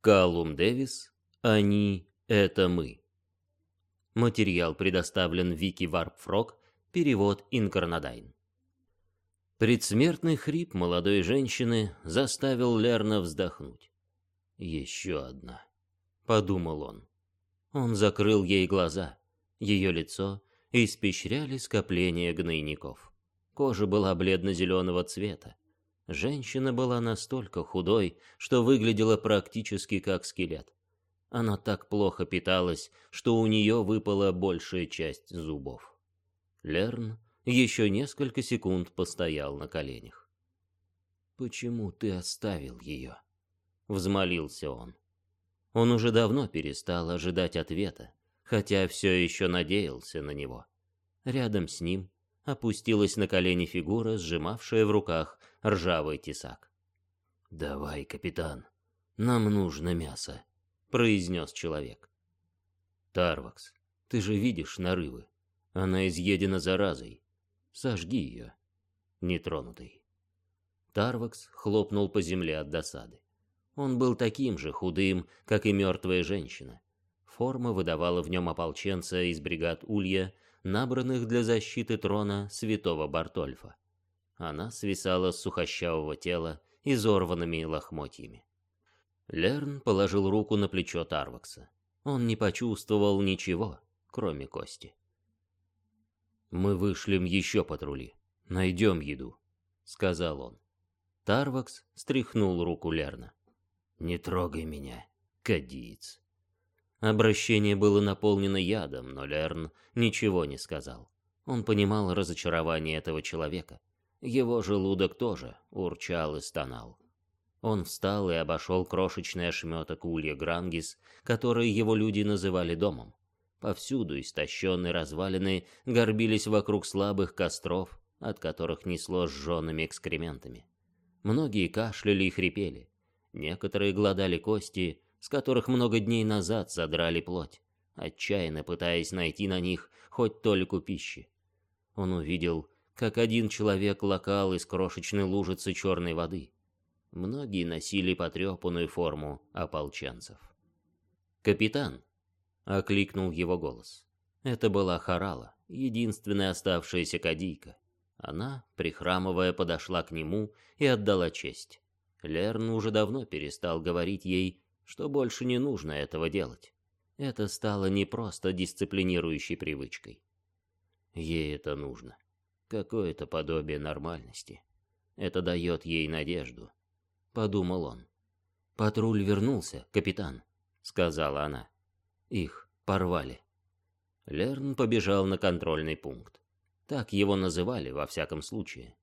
Калум Дэвис, они — это мы. Материал предоставлен Вики Варпфрог, перевод Инкарнадайн. Предсмертный хрип молодой женщины заставил Лерна вздохнуть. «Еще одна», — подумал он. Он закрыл ей глаза. Ее лицо испещряли скопления гнойников. Кожа была бледно-зеленого цвета. Женщина была настолько худой, что выглядела практически как скелет. Она так плохо питалась, что у нее выпала большая часть зубов. Лерн еще несколько секунд постоял на коленях. «Почему ты оставил ее?» — взмолился он. Он уже давно перестал ожидать ответа, хотя все еще надеялся на него. Рядом с ним опустилась на колени фигура, сжимавшая в руках ржавый тесак. «Давай, капитан, нам нужно мясо», — произнес человек. «Тарвакс, ты же видишь нарывы. Она изъедена заразой. Сожги ее, нетронутой». Тарвакс хлопнул по земле от досады. Он был таким же худым, как и мертвая женщина. Форма выдавала в нем ополченца из бригад Улья, набранных для защиты трона святого Бартольфа. Она свисала с сухощавого тела изорванными лохмотьями. Лерн положил руку на плечо Тарвакса. Он не почувствовал ничего, кроме кости. «Мы вышлем еще патрули. Найдем еду», — сказал он. Тарвакс стряхнул руку Лерна. «Не трогай меня, кадиец». Обращение было наполнено ядом, но Лерн ничего не сказал. Он понимал разочарование этого человека. Его желудок тоже урчал и стонал. Он встал и обошел крошечный ошметок улья Грангис, который его люди называли домом. Повсюду истощенные развалины горбились вокруг слабых костров, от которых несло сжёными экскрементами. Многие кашляли и хрипели. Некоторые глодали кости, с которых много дней назад задрали плоть, отчаянно пытаясь найти на них хоть толику пищи. Он увидел как один человек локал из крошечной лужицы черной воды. Многие носили потрепанную форму ополченцев. «Капитан!» — окликнул его голос. Это была Харала, единственная оставшаяся кадийка. Она, прихрамывая, подошла к нему и отдала честь. Лерн уже давно перестал говорить ей, что больше не нужно этого делать. Это стало не просто дисциплинирующей привычкой. Ей это нужно какое-то подобие нормальности. Это дает ей надежду, подумал он. Патруль вернулся, капитан, сказала она. Их порвали. Лерн побежал на контрольный пункт. Так его называли во всяком случае.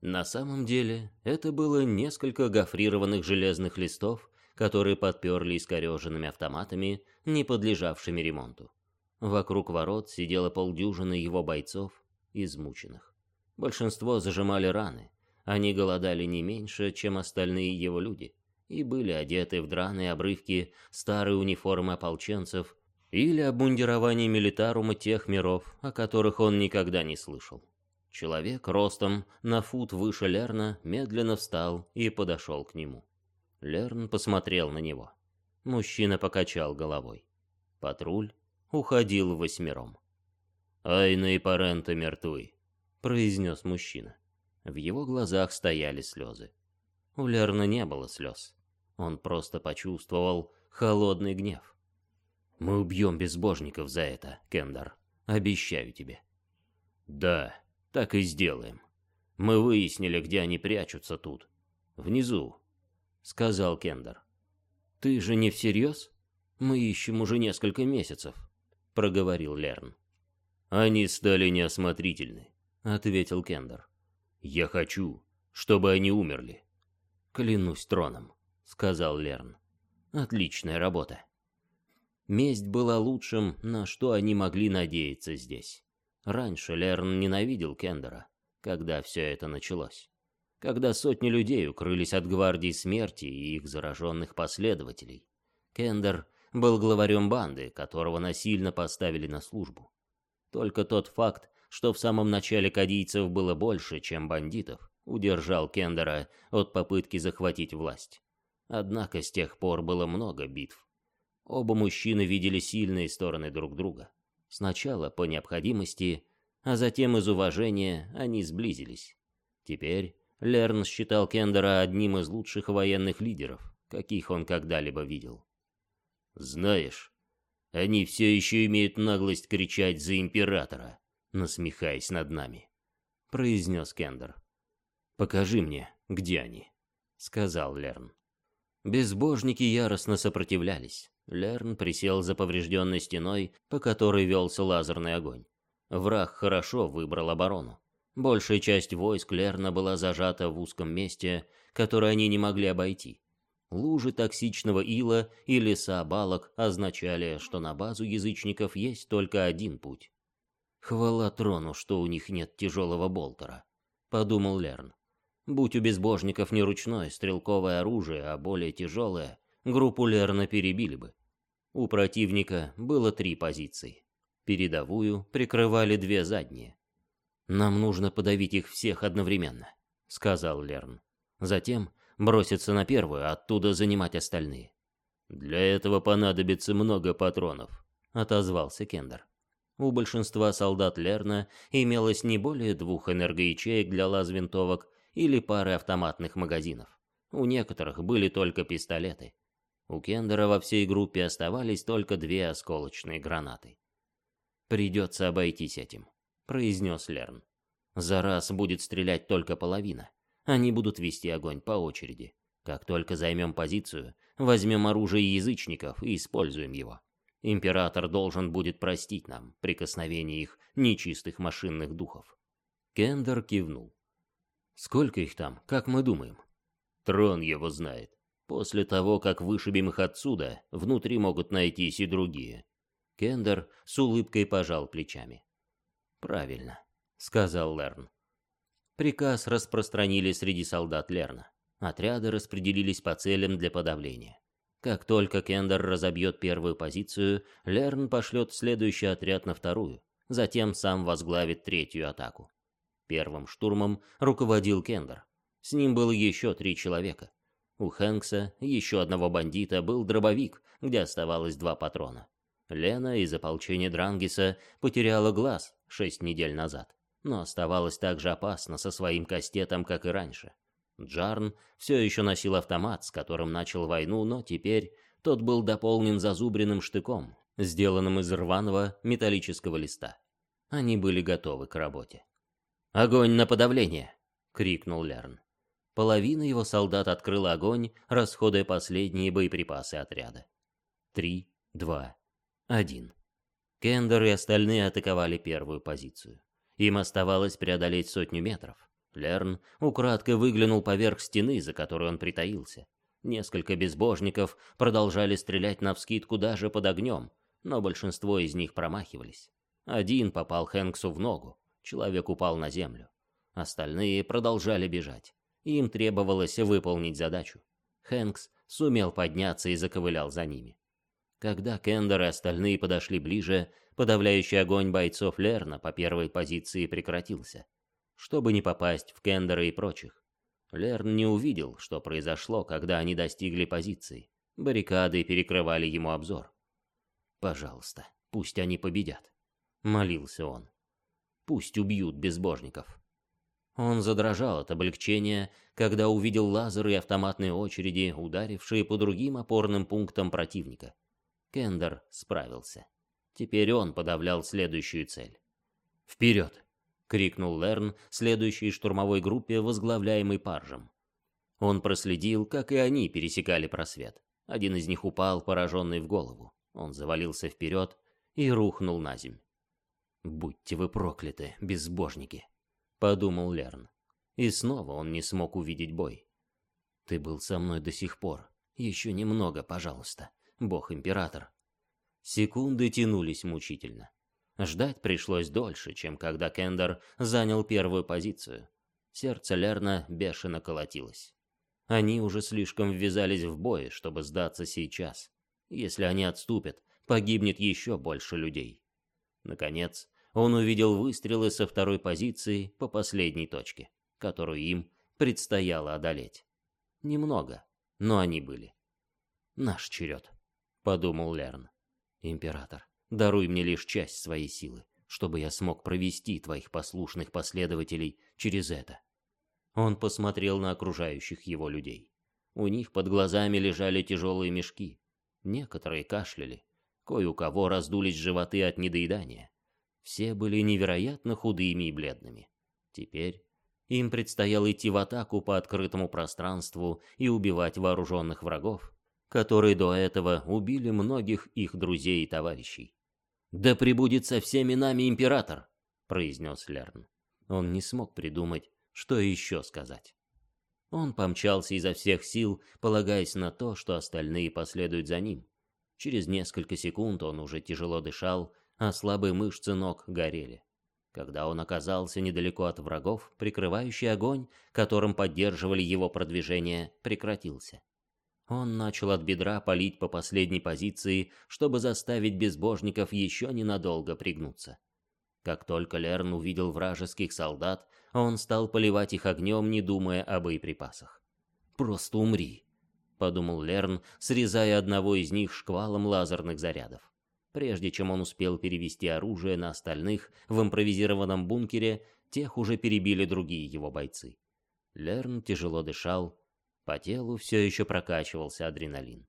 На самом деле, это было несколько гофрированных железных листов, которые подперли искореженными автоматами, не подлежавшими ремонту. Вокруг ворот сидело полдюжины его бойцов, измученных. Большинство зажимали раны. Они голодали не меньше, чем остальные его люди, и были одеты в драные обрывки старой униформы ополченцев или обмундирование милитарума тех миров, о которых он никогда не слышал. Человек ростом на фут выше Лерна медленно встал и подошел к нему. Лерн посмотрел на него. Мужчина покачал головой. Патруль уходил восьмером. «Айна и Парента мертвы», — произнес мужчина. В его глазах стояли слезы. У Лерна не было слез. Он просто почувствовал холодный гнев. «Мы убьем безбожников за это, Кендар. Обещаю тебе». «Да, так и сделаем. Мы выяснили, где они прячутся тут. Внизу», — сказал Кендар. «Ты же не всерьез? Мы ищем уже несколько месяцев», — проговорил Лерн. «Они стали неосмотрительны», — ответил Кендер. «Я хочу, чтобы они умерли». «Клянусь троном», — сказал Лерн. «Отличная работа». Месть была лучшим, на что они могли надеяться здесь. Раньше Лерн ненавидел Кендера, когда все это началось. Когда сотни людей укрылись от гвардии смерти и их зараженных последователей. Кендер был главарем банды, которого насильно поставили на службу. Только тот факт, что в самом начале кадийцев было больше, чем бандитов, удержал Кендера от попытки захватить власть. Однако с тех пор было много битв. Оба мужчины видели сильные стороны друг друга. Сначала по необходимости, а затем из уважения они сблизились. Теперь Лерн считал Кендера одним из лучших военных лидеров, каких он когда-либо видел. «Знаешь, они все еще имеют наглость кричать за императора, насмехаясь над нами», — произнес Кендер. «Покажи мне, где они», — сказал Лерн. Безбожники яростно сопротивлялись. Лерн присел за поврежденной стеной, по которой велся лазерный огонь. Враг хорошо выбрал оборону. Большая часть войск Лерна была зажата в узком месте, которое они не могли обойти. Лужи токсичного ила и леса балок означали, что на базу язычников есть только один путь. «Хвала трону, что у них нет тяжелого болтера», — подумал Лерн. «Будь у безбожников не ручное стрелковое оружие, а более тяжелое, группу Лерна перебили бы. У противника было три позиции. Передовую прикрывали две задние. «Нам нужно подавить их всех одновременно», — сказал Лерн. «Затем броситься на первую, оттуда занимать остальные». «Для этого понадобится много патронов», — отозвался Кендер. У большинства солдат Лерна имелось не более двух энергоячеек для лаз-винтовок или пары автоматных магазинов. У некоторых были только пистолеты. У Кендера во всей группе оставались только две осколочные гранаты. «Придется обойтись этим», — произнес Лерн. «За раз будет стрелять только половина. Они будут вести огонь по очереди. Как только займем позицию, возьмем оружие язычников и используем его. Император должен будет простить нам прикосновение их нечистых машинных духов». Кендер кивнул. «Сколько их там, как мы думаем?» «Трон его знает. После того, как вышибем их отсюда, внутри могут найтись и другие. Кендер с улыбкой пожал плечами. «Правильно», — сказал Лерн. Приказ распространили среди солдат Лерна. Отряды распределились по целям для подавления. Как только Кендер разобьет первую позицию, Лерн пошлет следующий отряд на вторую, затем сам возглавит третью атаку. Первым штурмом руководил Кендер. С ним было еще три человека. У Хэнкса, еще одного бандита, был дробовик, где оставалось два патрона. Лена из ополчения Дрангиса потеряла глаз шесть недель назад, но оставалась так же опасна со своим кастетом, как и раньше. Джарн все еще носил автомат, с которым начал войну, но теперь тот был дополнен зазубренным штыком, сделанным из рваного металлического листа. Они были готовы к работе. «Огонь на подавление!» — крикнул Лерн. Половина его солдат открыла огонь, расходуя последние боеприпасы отряда. Три, два, один. Кендер и остальные атаковали первую позицию. Им оставалось преодолеть сотню метров. Лерн украдкой выглянул поверх стены, за которой он притаился. Несколько безбожников продолжали стрелять навскидку даже под огнем, но большинство из них промахивались. Один попал Хэнксу в ногу, человек упал на землю. Остальные продолжали бежать. Им требовалось выполнить задачу. Хэнкс сумел подняться и заковылял за ними. Когда Кендер и остальные подошли ближе, подавляющий огонь бойцов Лерна по первой позиции прекратился, чтобы не попасть в Кендера и прочих. Лерн не увидел, что произошло, когда они достигли позиции. Баррикады перекрывали ему обзор. «Пожалуйста, пусть они победят», — молился он. «Пусть убьют безбожников». Он задрожал от облегчения, когда увидел лазеры и автоматные очереди, ударившие по другим опорным пунктам противника. Кендер справился. Теперь он подавлял следующую цель. «Вперед!» — крикнул Лерн следующей штурмовой группе, возглавляемой Паржем. Он проследил, как и они пересекали просвет. Один из них упал, пораженный в голову. Он завалился вперед и рухнул на земь. «Будьте вы прокляты, безбожники!» подумал Лерн. И снова он не смог увидеть бой. Ты был со мной до сих пор. Еще немного, пожалуйста, бог-император. Секунды тянулись мучительно. Ждать пришлось дольше, чем когда Кендер занял первую позицию. Сердце Лерна бешено колотилось. Они уже слишком ввязались в бой, чтобы сдаться сейчас. Если они отступят, погибнет еще больше людей. Наконец, он увидел выстрелы со второй позиции по последней точке, которую им предстояло одолеть. Немного, но они были. «Наш черед», — подумал Лерн. «Император, даруй мне лишь часть своей силы, чтобы я смог провести твоих послушных последователей через это». Он посмотрел на окружающих его людей. У них под глазами лежали тяжелые мешки. Некоторые кашляли, кое у кого раздулись животы от недоедания. Все были невероятно худыми и бледными. Теперь им предстояло идти в атаку по открытому пространству и убивать вооруженных врагов, которые до этого убили многих их друзей и товарищей. «Да пребудет со всеми нами император!» — произнес Лерн. Он не смог придумать, что еще сказать. Он помчался изо всех сил, полагаясь на то, что остальные последуют за ним. Через несколько секунд он уже тяжело дышал, а слабые мышцы ног горели. Когда он оказался недалеко от врагов, прикрывающий огонь, которым поддерживали его продвижение, прекратился. Он начал от бедра палить по последней позиции, чтобы заставить безбожников еще ненадолго пригнуться. Как только Лерн увидел вражеских солдат, он стал поливать их огнем, не думая о боеприпасах. «Просто умри», — подумал Лерн, срезая одного из них шквалом лазерных зарядов. Прежде чем он успел перевести оружие на остальных в импровизированном бункере, тех уже перебили другие его бойцы. Лерн тяжело дышал, по телу все еще прокачивался адреналин.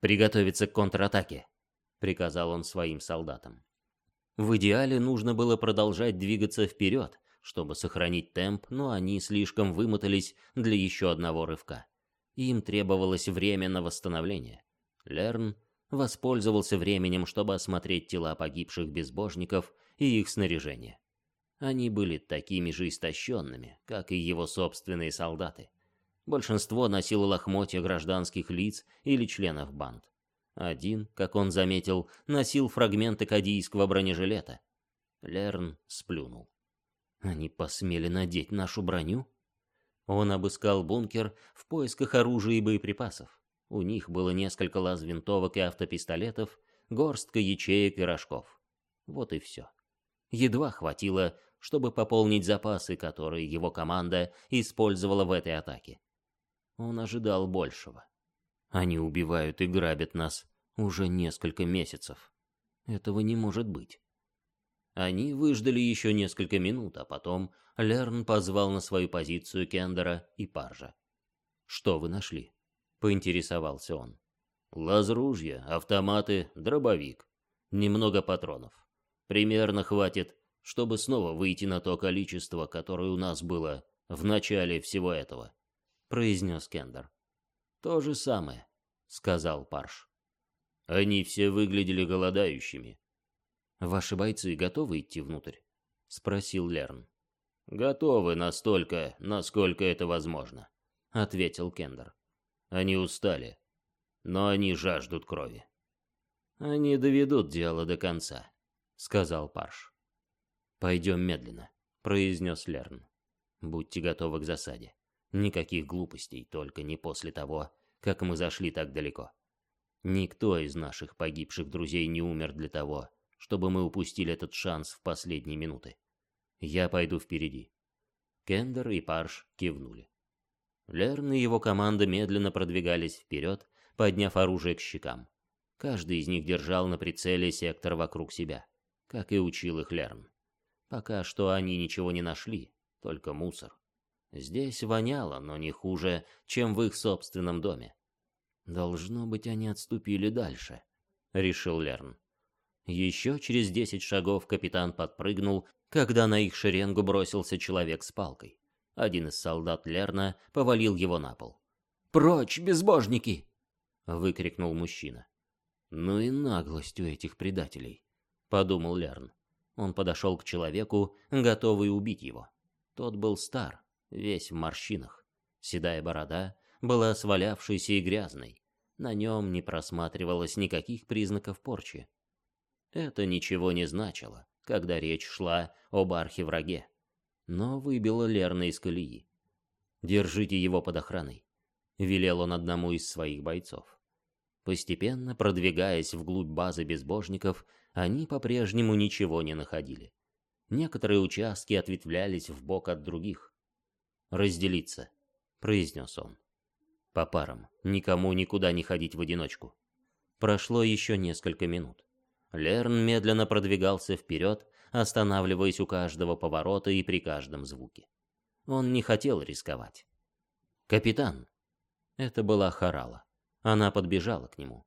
«Приготовиться к контратаке», — приказал он своим солдатам. В идеале нужно было продолжать двигаться вперед, чтобы сохранить темп, но они слишком вымотались для еще одного рывка. Им требовалось время на восстановление. Лерн воспользовался временем, чтобы осмотреть тела погибших безбожников и их снаряжение. Они были такими же истощенными, как и его собственные солдаты. Большинство носило лохмотья гражданских лиц или членов банд. Один, как он заметил, носил фрагменты кадийского бронежилета. Лерн сплюнул. Они посмели надеть нашу броню? Он обыскал бункер в поисках оружия и боеприпасов. У них было несколько лаз винтовок и автопистолетов, горстка ячеек и рожков. Вот и все. Едва хватило, чтобы пополнить запасы, которые его команда использовала в этой атаке. Он ожидал большего. Они убивают и грабят нас уже несколько месяцев. Этого не может быть. Они выждали еще несколько минут, а потом Лерн позвал на свою позицию Кендера и Паржа. «Что вы нашли?» — поинтересовался он. «Лаз-ружья, автоматы, дробовик. Немного патронов. Примерно хватит, чтобы снова выйти на то количество, которое у нас было в начале всего этого», — произнес Кендер. «То же самое», — сказал Парш. «Они все выглядели голодающими». «Ваши бойцы готовы идти внутрь?» — спросил Лерн. «Готовы настолько, насколько это возможно», — ответил Кендер. Они устали, но они жаждут крови. Они доведут дело до конца, сказал Парш. Пойдем медленно, произнес Лерн. Будьте готовы к засаде. Никаких глупостей, только не после того, как мы зашли так далеко. Никто из наших погибших друзей не умер для того, чтобы мы упустили этот шанс в последние минуты. Я пойду впереди. Кендер и Парш кивнули. Лерн и его команда медленно продвигались вперед, подняв оружие к щекам. Каждый из них держал на прицеле сектор вокруг себя, как и учил их Лерн. Пока что они ничего не нашли, только мусор. Здесь воняло, но не хуже, чем в их собственном доме. «Должно быть, они отступили дальше», — решил Лерн. Еще через десять шагов капитан подпрыгнул, когда на их шеренгу бросился человек с палкой. Один из солдат Лерна повалил его на пол. «Прочь, безбожники!» — выкрикнул мужчина. «Ну и наглость у этих предателей», — подумал Лерн. Он подошел к человеку, готовый убить его. Тот был стар, весь в морщинах. Седая борода была свалявшейся и грязной. На нем не просматривалось никаких признаков порчи. Это ничего не значило, когда речь шла об архивраге но выбило Лерна из колеи. «Держите его под охраной», — велел он одному из своих бойцов. Постепенно, продвигаясь вглубь базы безбожников, они по-прежнему ничего не находили. Некоторые участки ответвлялись в бок от других. «Разделиться», — произнес он. По парам, никому никуда не ходить в одиночку. Прошло еще несколько минут. Лерн медленно продвигался вперед, останавливаясь у каждого поворота и при каждом звуке. Он не хотел рисковать. «Капитан!» Это была Харала. Она подбежала к нему.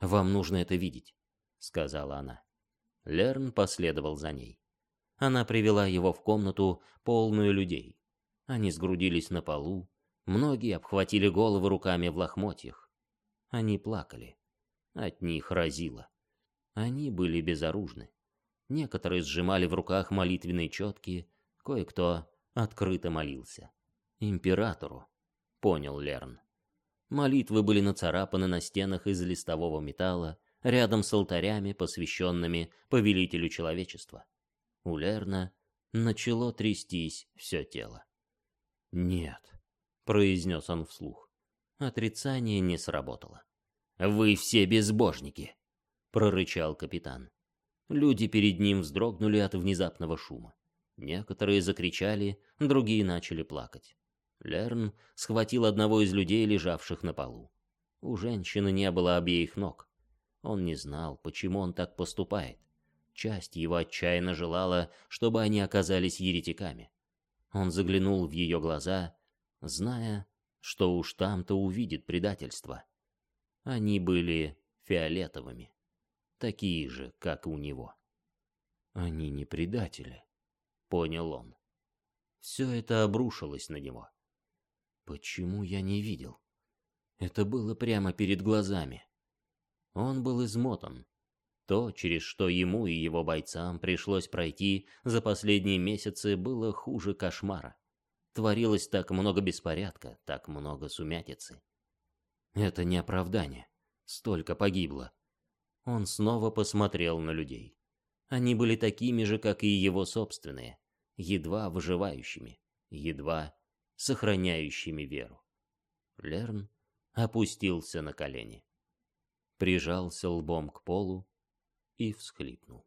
«Вам нужно это видеть», — сказала она. Лерн последовал за ней. Она привела его в комнату, полную людей. Они сгрудились на полу, многие обхватили головы руками в лохмотьях. Они плакали. От них разило. Они были безоружны. Некоторые сжимали в руках молитвенные четки, кое-кто открыто молился. Императору, понял Лерн. Молитвы были нацарапаны на стенах из листового металла, рядом с алтарями, посвященными повелителю человечества. У Лерна начало трястись все тело. «Нет», — произнес он вслух. Отрицание не сработало. «Вы все безбожники!» — прорычал капитан. Люди перед ним вздрогнули от внезапного шума. Некоторые закричали, другие начали плакать. Лерн схватил одного из людей, лежавших на полу. У женщины не было обеих ног. Он не знал, почему он так поступает. Часть его отчаянно желала, чтобы они оказались еретиками. Он заглянул в ее глаза, зная, что уж там-то увидит предательство. Они были фиолетовыми такие же, как у него. Они не предатели, понял он. Все это обрушилось на него. Почему я не видел? Это было прямо перед глазами. Он был измотан. То, через что ему и его бойцам пришлось пройти за последние месяцы, было хуже кошмара. Творилось так много беспорядка, так много сумятицы. Это не оправдание. Столько погибло. Он снова посмотрел на людей. Они были такими же, как и его собственные, едва выживающими, едва сохраняющими веру. Лерн опустился на колени, прижался лбом к полу и всхлипнул.